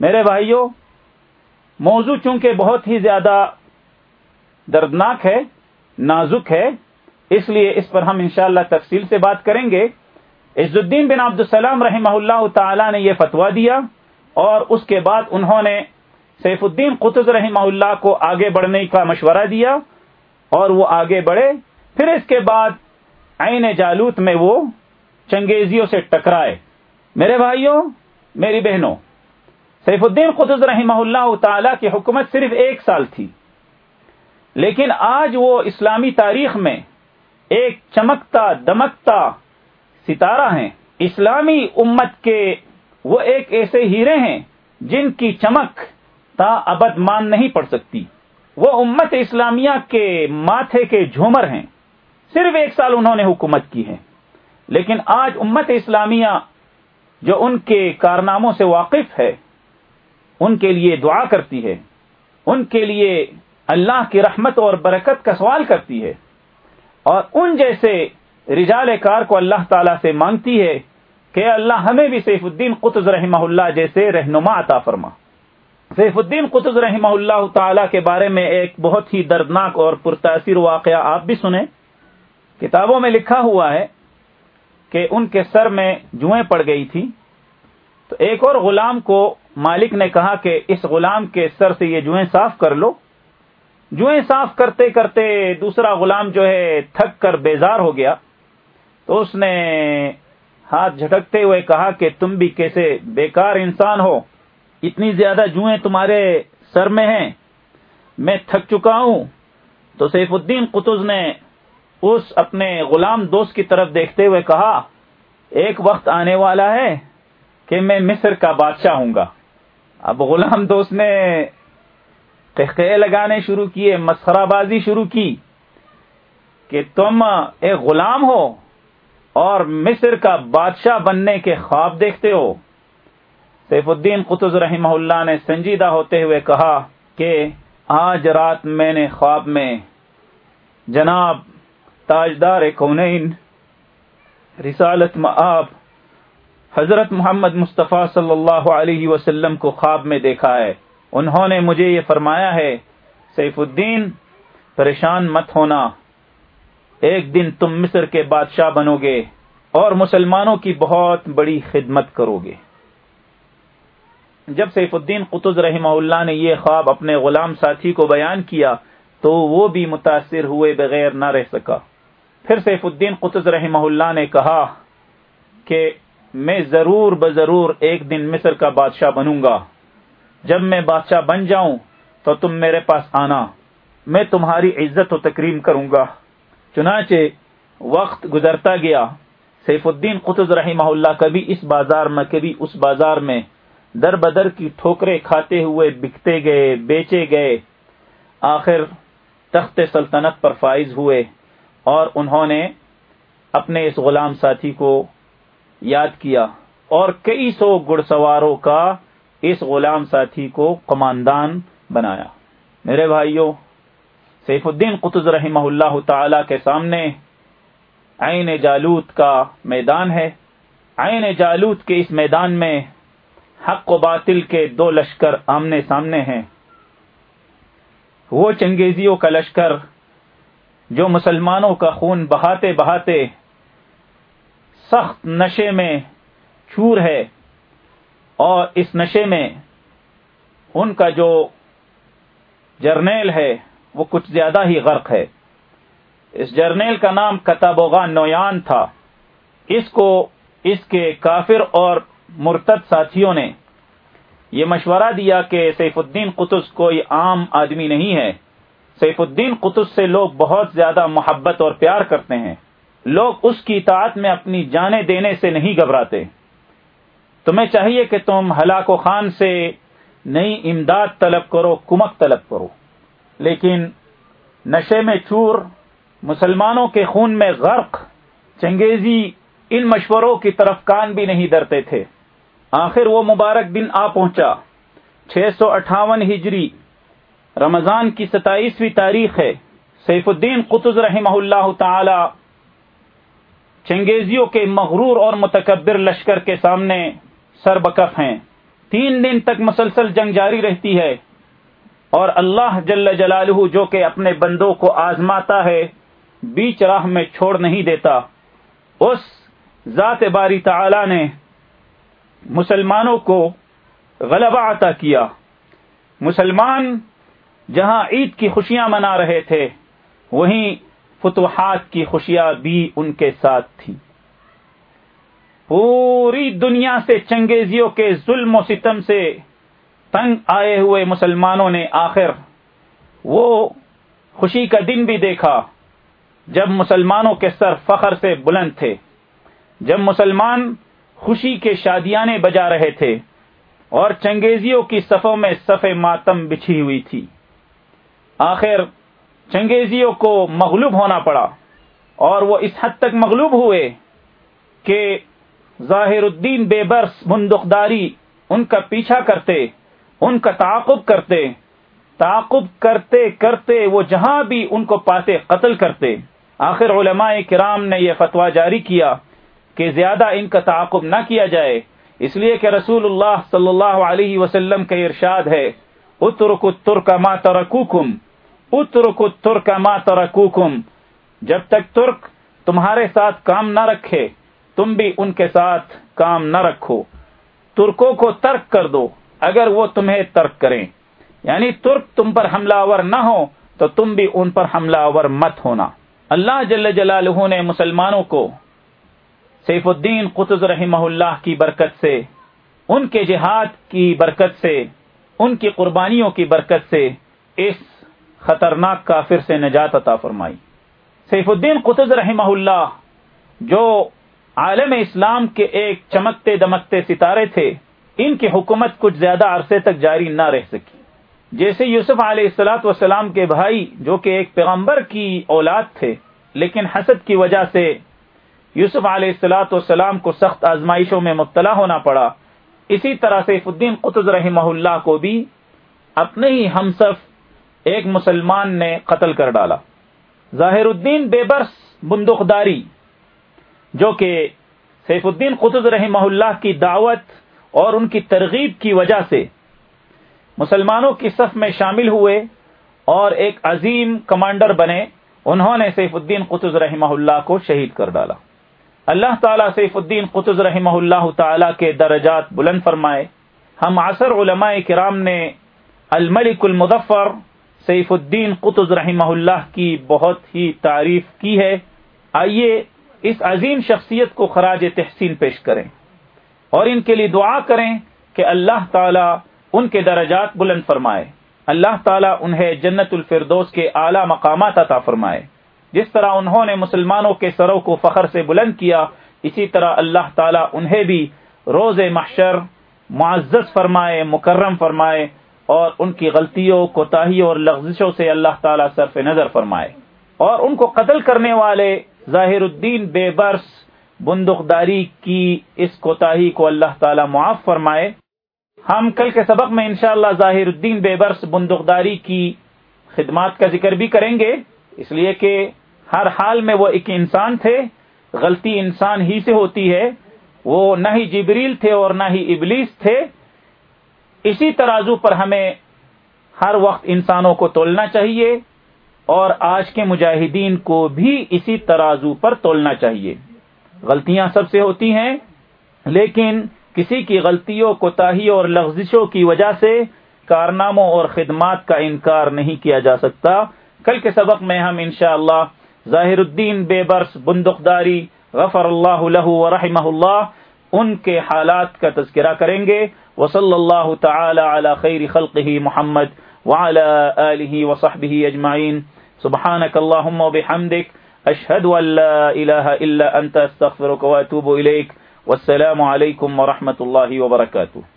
میرے بھائیوں موضوع چونکہ بہت ہی زیادہ دردناک ہے، نازک ہے، اس لیے اس پر ہم انشاءاللہ تفصیل سے بات کریں گے۔ عز الدین بن عبد السلام رحمہ اللہ تعالی نے یہ فتوا دیا اور اس کے بعد انہوں نے سیف الدین قطز رحمہ اللہ کو آگے بڑھنے کا مشورہ دیا اور وہ آگے بڑھے۔ پھر اس کے بعد عین جالوت میں وہ چنگیزیوں سے ٹکرائے۔ میرے بھائیوں میری بہنوں سیف الدین قطز رحمہ اللہ تعالی کی حکومت صرف ایک سال تھی۔ لیکن آج وہ اسلامی تاریخ میں ایک چمکتا، دمکتا ستارہ ہیں۔ اسلامی امت کے وہ ایک ایسے ہیرے ہیں جن کی چمک تا ابد مان نہیں پڑ سکتی۔ وہ امت اسلامیہ کے ماتھے کے جھومر ہیں۔ صرف ایک سال انہوں نے حکومت کی ہے۔ لیکن آج امت اسلامیہ جو ان کے کارناموں سے واقف ہے ان کے لیے دعا کرتی ہے، ان کے لیے اللہ کی رحمت اور برکت کا سوال کرتی ہے۔ اور ان جیسے رجال کار کو اللہ تعالی سے مانگتی ہے کہ اللہ ہمیں بھی سیف الدین قطز رحمہ اللہ جیسے رہنما عطا فرما۔ سیف الدین قطز رحمہ اللہ تعالی کے بارے میں ایک بہت ہی دردناک اور پرتاثر واقعہ آپ بھی سنیں۔ کتابوں میں لکھا ہوا ہے کہ ان کے سر میں جوئیں پڑ گئی تھی تو ایک اور غلام کو مالک نے کہا کہ اس غلام کے سر سے یہ جوئیں صاف کر لو۔ جوئیں صاف کرتے کرتے دوسرا غلام جو ہے تھک کر بیزار ہو گیا۔ تو اس نے ہاتھ جھٹکتے ہوئے کہا کہ تم بھی کیسے بیکار انسان ہو۔ اتنی زیادہ جوئیں تمہارے سر میں ہیں۔ میں تھک چکا ہوں۔ تو سیف الدین قطز نے اس اپنے غلام دوست کی طرف دیکھتے ہوئے کہا، ایک وقت آنے والا ہے کہ میں مصر کا بادشاہ ہوں گا۔ اب غلام دوست نے تحقے لگانے شروع کیے، مسخرہ بازی شروع کی کہ تم ایک غلام ہو اور مصر کا بادشاہ بننے کے خواب دیکھتے ہو۔ سیف الدین قطز رحمہ اللہ نے سنجیدہ ہوتے ہوئے کہا کہ آج رات میں نے خواب میں جناب تاجدار کونین رسالت معاب حضرت محمد مصطفیٰ صلی اللہ علیہ وسلم کو خواب میں دیکھا ہے۔ انہوں نے مجھے یہ فرمایا ہے، سیف الدین، پریشان مت ہونا۔ ایک دن تم مصر کے بادشاہ بنو گے اور مسلمانوں کی بہت بڑی خدمت کرو گے۔ جب سیف الدین قطز رحمہ اللہ نے یہ خواب اپنے غلام ساتھی کو بیان کیا، تو وہ بھی متاثر ہوئے بغیر نہ رہ سکا۔ پھر سیف الدین قطز رحمہ اللہ نے کہا کہ میں ضرور بضرور ایک دن مصر کا بادشاہ بنوں گا۔ جب میں بادشاہ بن جاؤں تو تم میرے پاس آنا۔ میں تمہاری عزت و تکریم کروں گا۔ چنانچہ وقت گزرتا گیا۔ سیف الدین قطز رحمہ اللہ کبھی اس بازار میں، کبھی اس بازار میں در بدر کی ٹھوکرے کھاتے ہوئے بکتے گئے، بیچے گئے۔ آخر تخت سلطنت پر فائز ہوئے اور انہوں نے اپنے اس غلام ساتھی کو یاد کیا اور کئی سو گڑ سواروں کا اس غلام ساتھی کو کماندان بنایا۔ میرے بھائیوں، سیف الدین قطز رحمہ اللہ تعالی کے سامنے عین جالوت کا میدان ہے۔ عین جالوت کے اس میدان میں حق و باطل کے دو لشکر آمنے سامنے ہیں۔ وہ چنگیزیوں کا لشکر جو مسلمانوں کا خون بہاتے بہاتے سخت نشے میں چور ہے اور اس نشے میں ان کا جو جرنیل ہے وہ کچھ زیادہ ہی غرق ہے۔ اس جرنیل کا نام کتابوغا نویان تھا۔ اس کو اس کے کافر اور مرتد ساتھیوں نے یہ مشورہ دیا کہ سیف الدین قطز کوئی عام آدمی نہیں ہے۔ سیف الدین قطز سے لوگ بہت زیادہ محبت اور پیار کرتے ہیں۔ لوگ اس کی اطاعت میں اپنی جانیں دینے سے نہیں گھبراتے۔ تمہیں چاہیے کہ تم ہلاک و خان سے نئی امداد طلب کرو، کمک طلب کرو۔ لیکن نشے میں چور، مسلمانوں کے خون میں غرق، چنگیزی ان مشوروں کی طرف کان بھی نہیں درتے تھے۔ آخر وہ مبارک دن آ پہنچا۔ چھ سو اٹھاون ہجری، رمضان کی ستائیسویں تاریخ ہے۔ سیف الدین قطز رحمہ اللہ تعالی چنگیزیوں کے مغرور اور متکبر لشکر کے سامنے سر بکف ہیں۔ تین دن تک مسلسل جنگ جاری رہتی ہے اور اللہ جل جلالہ جو کہ اپنے بندوں کو آزماتا ہے، بیچ راہ میں چھوڑ نہیں دیتا۔ اس ذات باری تعالی نے مسلمانوں کو غلبہ عطا کیا۔ مسلمان جہاں عید کی خوشیاں منا رہے تھے، وہیں فتوحات کی خوشیاں بھی ان کے ساتھ تھیں۔ پوری دنیا سے چنگیزیوں کے ظلم و ستم سے تنگ آئے ہوئے مسلمانوں نے آخر وہ خوشی کا دن بھی دیکھا جب مسلمانوں کے سر فخر سے بلند تھے، جب مسلمان خوشی کے شادیانے بجا رہے تھے اور چنگیزیوں کی صفوں میں صف ماتم بچھی ہوئی تھی۔ آخر چنگیزیوں کو مغلوب ہونا پڑا اور وہ اس حد تک مغلوب ہوئے کہ ظاہر الدین بے برس بندقداری ان کا پیچھا کرتے، ان کا تعاقب کرتے تعاقب کرتے کرتے وہ جہاں بھی ان کو پاتے قتل کرتے۔ آخر علماء کرام نے یہ فتویٰ جاری کیا کہ زیادہ ان کا تعاقب نہ کیا جائے۔ اس لیے کہ رسول اللہ صلی اللہ علیہ وسلم کا ارشاد ہے اترک ترک ما ترکوکم۔ اترک ترک ما ترکوکم۔ جب تک ترک تمہارے ساتھ کام نہ رکھے، تم بھی ان کے ساتھ کام نہ رکھو۔ ترکوں کو ترک کر دو، اگر وہ تمہیں ترک کریں۔ یعنی ترک تم پر حملہ آور نہ ہو، تو تم بھی ان پر حملہ آور مت ہونا۔ اللہ جل جلالہ نے مسلمانوں کو سیف الدین قطز رحمہ اللہ کی برکت سے، ان کے جہاد کی برکت سے، ان کی قربانیوں کی برکت سے اس خطرناک کافر سے نجات عطا فرمائی۔ سیف الدین قطز رحمہ اللہ، جو عالم اسلام کے ایک چمکتے دمکتے ستارے تھے، ان کی حکومت کچھ زیادہ عرصے تک جاری نہ رہ سکی۔ جیسے یوسف علیہ السلاۃ والسلام کے بھائی، جو کہ ایک پیغمبر کی اولاد تھے، لیکن حسد کی وجہ سے یوسف علیہ السلاۃ والسلام کو سخت آزمائشوں میں مبتلا ہونا پڑا۔ اسی طرح سیف الدین قطز رحمہ اللہ کو بھی اپنے ہی ہمصف ایک مسلمان نے قتل کر ڈالا۔ ظاہر الدین بے برس بندوقداری، جو کہ سیف الدین قطز رحمہ اللہ کی دعوت اور ان کی ترغیب کی وجہ سے مسلمانوں کی صف میں شامل ہوئے اور ایک عظیم کمانڈر بنے، انہوں نے سیف الدین قطز رحمہ اللہ کو شہید کر ڈالا۔ اللہ تعالیٰ سیف الدین قطز رحمہ اللہ تعالی کے درجات بلند فرمائے۔ ہم عصر علماء کرام نے الملک المظفر سیف الدین قطز رحمہ اللہ کی بہت ہی تعریف کی ہے۔ آئیے اس عظیم شخصیت کو خراج تحسین پیش کریں اور ان کے لیے دعا کریں کہ اللہ تعالی ان کے درجات بلند فرمائے۔ اللہ تعالیٰ انہیں جنت الفردوس کے اعلی مقامات عطا فرمائے۔ جس طرح انہوں نے مسلمانوں کے سروں کو فخر سے بلند کیا، اسی طرح اللہ تعالیٰ انہیں بھی روز محشر معزز فرمائے، مکرم فرمائے۔ اور ان کی غلطیوں، کوتاہیوں اور لغزشوں سے اللہ تعالیٰ صرف نظر فرمائے۔ اور ان کو قتل کرنے والے ظاہر الدین بے برس بندقداری کی اس کوتاہی کو اللہ تعالیٰ معاف فرمائے۔ ہم کل کے سبق میں انشاءاللہ ظاہر الدین بے برس بندقداری کی خدمات کا ذکر بھی کریں گے۔ اس لیے کہ ہر حال میں وہ ایک انسان تھے، غلطی انسان ہی سے ہوتی ہے۔ وہ نہ ہی جبریل تھے اور نہ ہی ابلیس تھے۔ اسی ترازو پر ہمیں ہر وقت انسانوں کو تولنا چاہیے اور آج کے مجاہدین کو بھی اسی ترازو پر تولنا چاہیے۔ غلطیاں سب سے ہوتی ہیں، لیکن کسی کی غلطیوں کوتاہیوں اور لغزشوں کی وجہ سے کارناموں اور خدمات کا انکار نہیں کیا جا سکتا۔ کل کے سبق میں ہم انشاءاللہ ظاہر الدین بے برس بندقداری غفر اللہ له ورحمہ اللہ ان کے حالات کا تذکرہ کریں گے۔ وصلی اللہ تعالی علی خیر خلقہ محمد وعلى آلہ وصحبه اجمعین۔ سبحانك اللهم وبحمدك اشهد ان لا اله الا انت استغفرك واتوب اليك والسلام عليكم ورحمه الله وبركاته